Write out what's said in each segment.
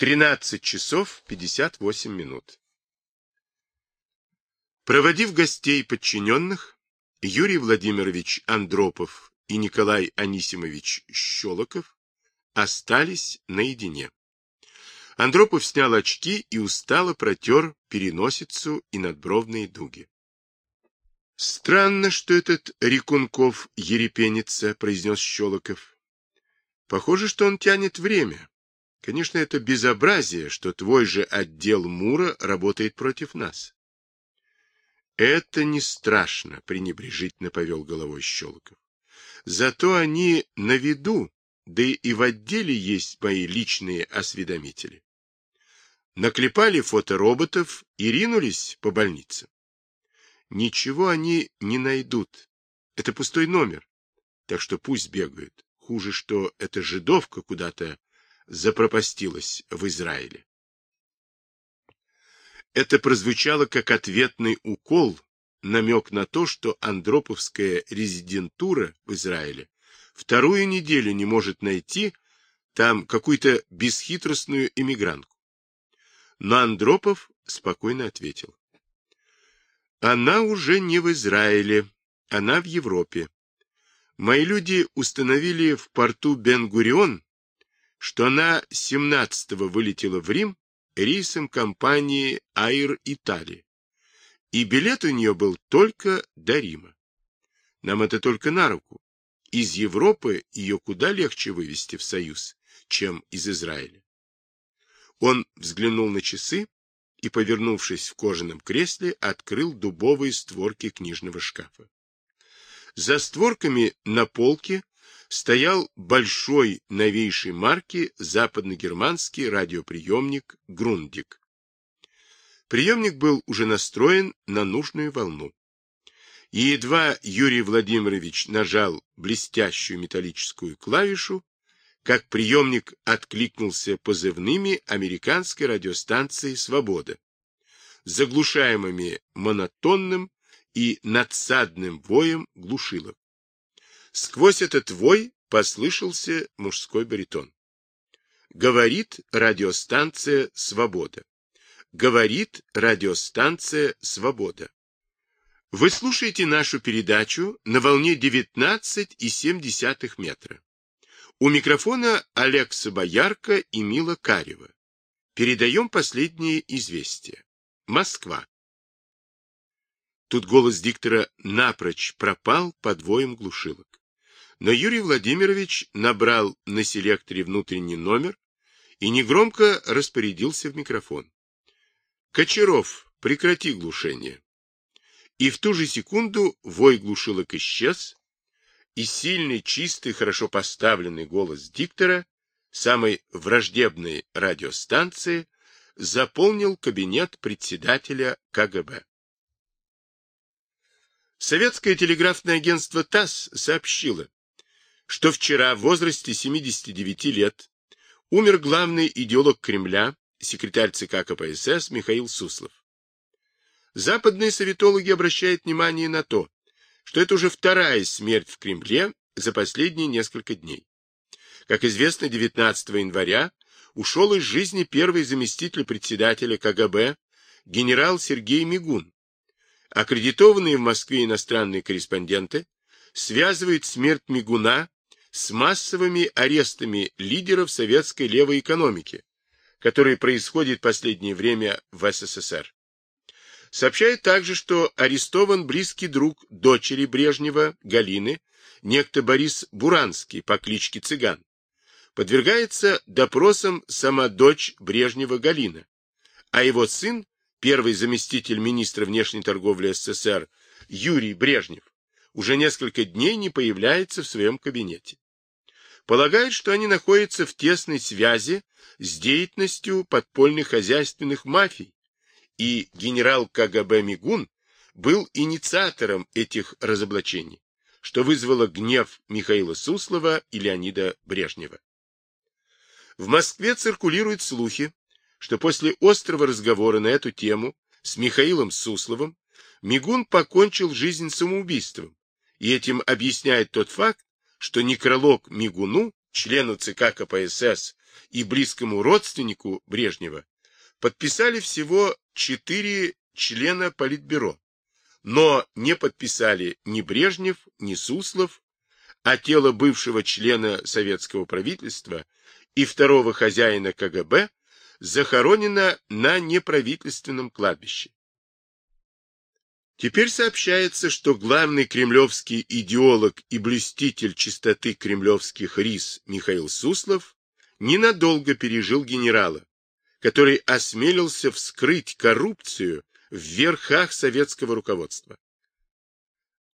13 часов 58 минут. Проводив гостей подчиненных, Юрий Владимирович Андропов и Николай Анисимович Щелоков остались наедине. Андропов снял очки и устало протер переносицу и надбровные дуги. — Странно, что этот Рекунков ерепенится, — произнес Щелоков. — Похоже, что он тянет время. Конечно, это безобразие, что твой же отдел Мура работает против нас. — Это не страшно, — пренебрежительно повел головой Щелоков. — Зато они на виду, да и в отделе есть мои личные осведомители. Наклепали фотороботов и ринулись по больнице. Ничего они не найдут. Это пустой номер. Так что пусть бегают. Хуже, что эта жидовка куда-то запропастилась в Израиле. Это прозвучало как ответный укол, намек на то, что Андроповская резидентура в Израиле вторую неделю не может найти там какую-то бесхитростную иммигрантку. Но Андропов спокойно ответил. Она уже не в Израиле, она в Европе. Мои люди установили в порту Бен-Гурион, что она 17-го вылетела в Рим рейсом компании Air Italy, и билет у нее был только до Рима. Нам это только на руку. Из Европы ее куда легче вывести в Союз, чем из Израиля. Он взглянул на часы и, повернувшись в кожаном кресле, открыл дубовые створки книжного шкафа. За створками на полке стоял большой новейшей марки западногерманский радиоприемник «Грундик». Приемник был уже настроен на нужную волну. И едва Юрий Владимирович нажал блестящую металлическую клавишу, как приемник откликнулся позывными американской радиостанции «Свобода», заглушаемыми монотонным и надсадным воем глушилок. Сквозь этот вой послышался мужской баритон. Говорит радиостанция «Свобода». Говорит радиостанция «Свобода». Вы слушаете нашу передачу на волне 19,7 метра. У микрофона Алекса Боярка и Мила Карева. Передаем последние известия. Москва. Тут голос диктора напрочь пропал под воем глушилок. Но Юрий Владимирович набрал на селекторе внутренний номер и негромко распорядился в микрофон. «Кочаров, прекрати глушение». И в ту же секунду вой глушилок исчез, и сильный, чистый, хорошо поставленный голос диктора самой враждебной радиостанции заполнил кабинет председателя КГБ. Советское телеграфное агентство ТАСС сообщило, что вчера в возрасте 79 лет умер главный идеолог Кремля, секретарь ЦК КПСС Михаил Суслов. Западные советологи обращают внимание на то, что это уже вторая смерть в Кремле за последние несколько дней. Как известно, 19 января ушел из жизни первый заместитель председателя КГБ генерал Сергей Мигун. Аккредитованные в Москве иностранные корреспонденты связывают смерть Мигуна с массовыми арестами лидеров советской левой экономики, которые происходят в последнее время в СССР. Сообщает также, что арестован близкий друг дочери Брежнева, Галины, некто Борис Буранский по кличке Цыган. Подвергается допросам сама дочь Брежнева Галина, а его сын, первый заместитель министра внешней торговли СССР Юрий Брежнев, уже несколько дней не появляется в своем кабинете. Полагают, что они находятся в тесной связи с деятельностью подпольных хозяйственных мафий, и генерал КГБ Мигун был инициатором этих разоблачений, что вызвало гнев Михаила Суслова и Леонида Брежнева. В Москве циркулируют слухи, что после острого разговора на эту тему с Михаилом Сусловым Мигун покончил жизнь самоубийством, и этим объясняет тот факт, что некролог Мигуну, члену ЦК КПСС и близкому родственнику Брежнева подписали всего четыре члена Политбюро, но не подписали ни Брежнев, ни Суслов, а тело бывшего члена советского правительства и второго хозяина КГБ захоронено на неправительственном кладбище. Теперь сообщается, что главный кремлевский идеолог и блюститель чистоты кремлевских рис Михаил Суслов ненадолго пережил генерала, который осмелился вскрыть коррупцию в верхах советского руководства.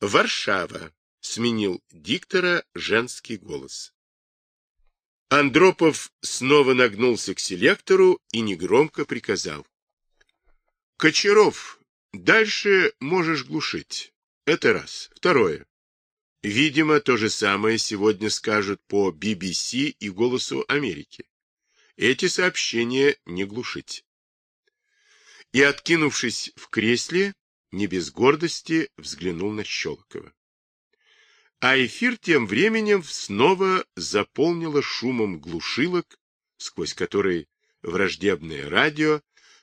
Варшава сменил диктора женский голос. Андропов снова нагнулся к селектору и негромко приказал. — Кочаров, Дальше можешь глушить. Это раз. Второе. Видимо, то же самое сегодня скажут по BBC и «Голосу Америки». Эти сообщения не глушить. И, откинувшись в кресле, не без гордости взглянул на Щелокова. А эфир тем временем снова заполнило шумом глушилок, сквозь который враждебное радио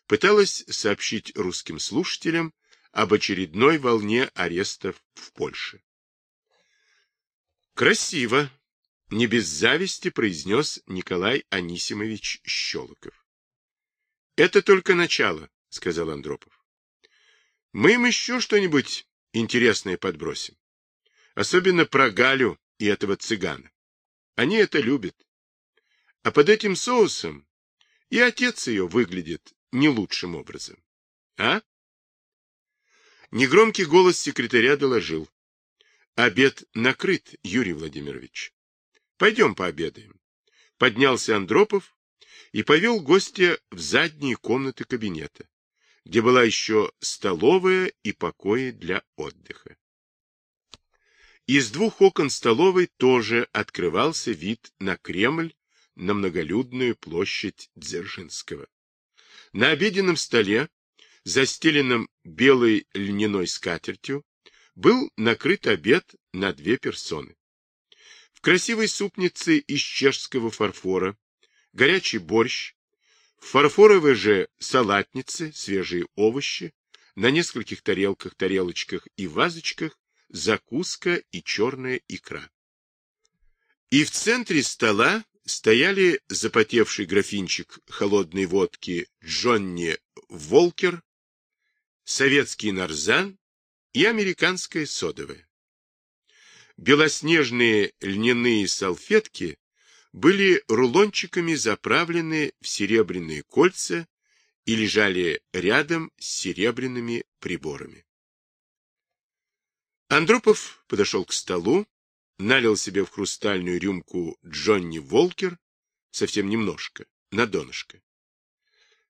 пыталась сообщить русским слушателям об очередной волне арестов в Польше. «Красиво!» — не без зависти произнес Николай Анисимович Щелоков. «Это только начало», — сказал Андропов. «Мы им еще что-нибудь интересное подбросим. Особенно про Галю и этого цыгана. Они это любят. А под этим соусом и отец ее выглядит не лучшим образом. А? Негромкий голос секретаря доложил. Обед накрыт, Юрий Владимирович. Пойдем пообедаем. Поднялся Андропов и повел гостя в задние комнаты кабинета, где была еще столовая и покои для отдыха. Из двух окон столовой тоже открывался вид на Кремль, на многолюдную площадь Дзержинского. На обеденном столе, застеленном белой льняной скатертью, был накрыт обед на две персоны. В красивой супнице из чешского фарфора, горячий борщ, в фарфоровой же салатнице свежие овощи, на нескольких тарелках, тарелочках и вазочках закуска и черная икра. И в центре стола стояли запотевший графинчик холодной водки Джонни Волкер, советский нарзан и американская содовая. Белоснежные льняные салфетки были рулончиками заправлены в серебряные кольца и лежали рядом с серебряными приборами. Андропов подошел к столу, налил себе в хрустальную рюмку Джонни Волкер, совсем немножко, на донышко.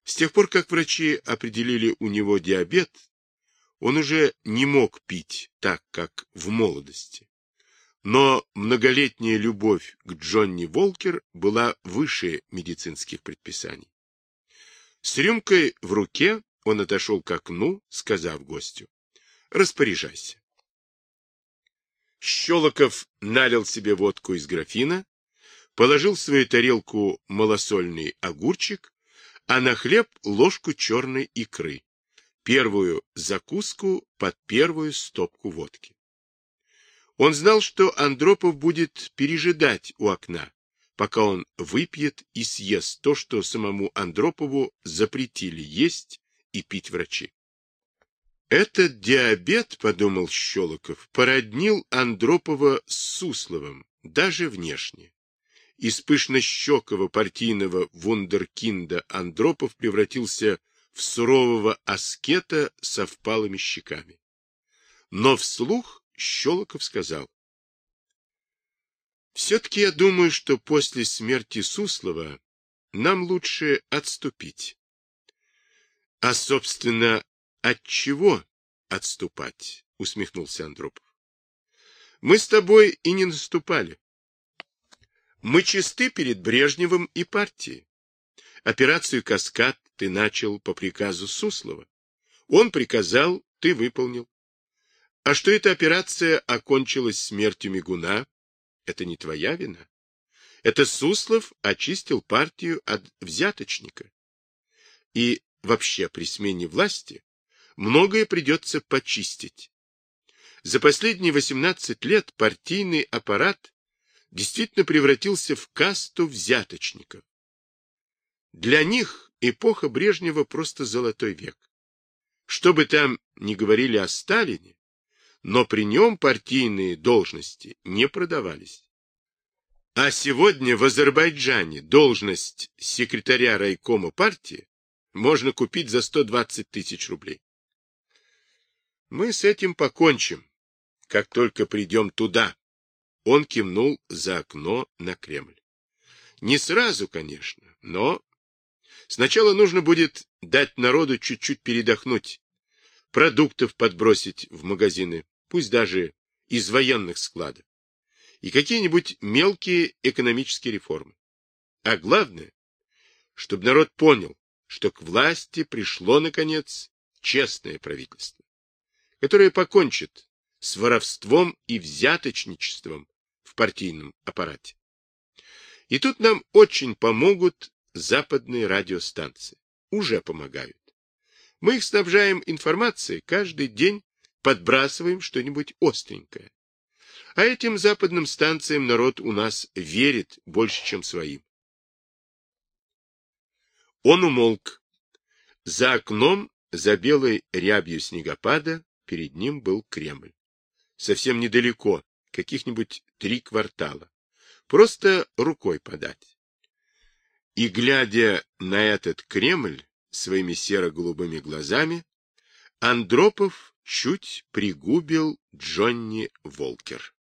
С тех пор, как врачи определили у него диабет, он уже не мог пить так, как в молодости. Но многолетняя любовь к Джонни Волкер была выше медицинских предписаний. С рюмкой в руке он отошел к окну, сказав гостю, «Распоряжайся». Щелоков налил себе водку из графина, положил в свою тарелку малосольный огурчик, а на хлеб ложку черной икры, первую закуску под первую стопку водки. Он знал, что Андропов будет пережидать у окна, пока он выпьет и съест то, что самому Андропову запретили есть и пить врачи. Этот диабет, подумал Щелоков, породнил Андропова с Сусловым, даже внешне. Из пышнощекого партийного вундеркинда Андропов превратился в сурового аскета со впалыми щеками. Но вслух Щелоков сказал. Все-таки я думаю, что после смерти Суслова нам лучше отступить. А, собственно, от чего отступать? усмехнулся Андропов. Мы с тобой и не наступали. Мы чисты перед Брежневым и партией. Операцию «Каскад» ты начал по приказу Суслова. Он приказал, ты выполнил. А что эта операция окончилась смертью Мигуна, это не твоя вина. Это Суслов очистил партию от взяточника. И вообще при смене власти многое придется почистить. За последние 18 лет партийный аппарат действительно превратился в касту взяточников. Для них эпоха Брежнева просто золотой век. Что бы там ни говорили о Сталине, но при нем партийные должности не продавались. А сегодня в Азербайджане должность секретаря райкома партии можно купить за 120 тысяч рублей. Мы с этим покончим, как только придем туда. Он кивнул за окно на Кремль. Не сразу, конечно, но сначала нужно будет дать народу чуть-чуть передохнуть, продуктов подбросить в магазины, пусть даже из военных складов, и какие-нибудь мелкие экономические реформы. А главное, чтобы народ понял, что к власти пришло, наконец, честное правительство, которое покончит с воровством и взяточничеством в партийном аппарате. И тут нам очень помогут западные радиостанции. Уже помогают. Мы их снабжаем информацией, каждый день подбрасываем что-нибудь остренькое. А этим западным станциям народ у нас верит больше, чем своим. Он умолк. За окном, за белой рябью снегопада, перед ним был Кремль. Совсем недалеко, каких-нибудь три квартала. Просто рукой подать. И, глядя на этот Кремль своими серо-голубыми глазами, Андропов чуть пригубил Джонни Волкер.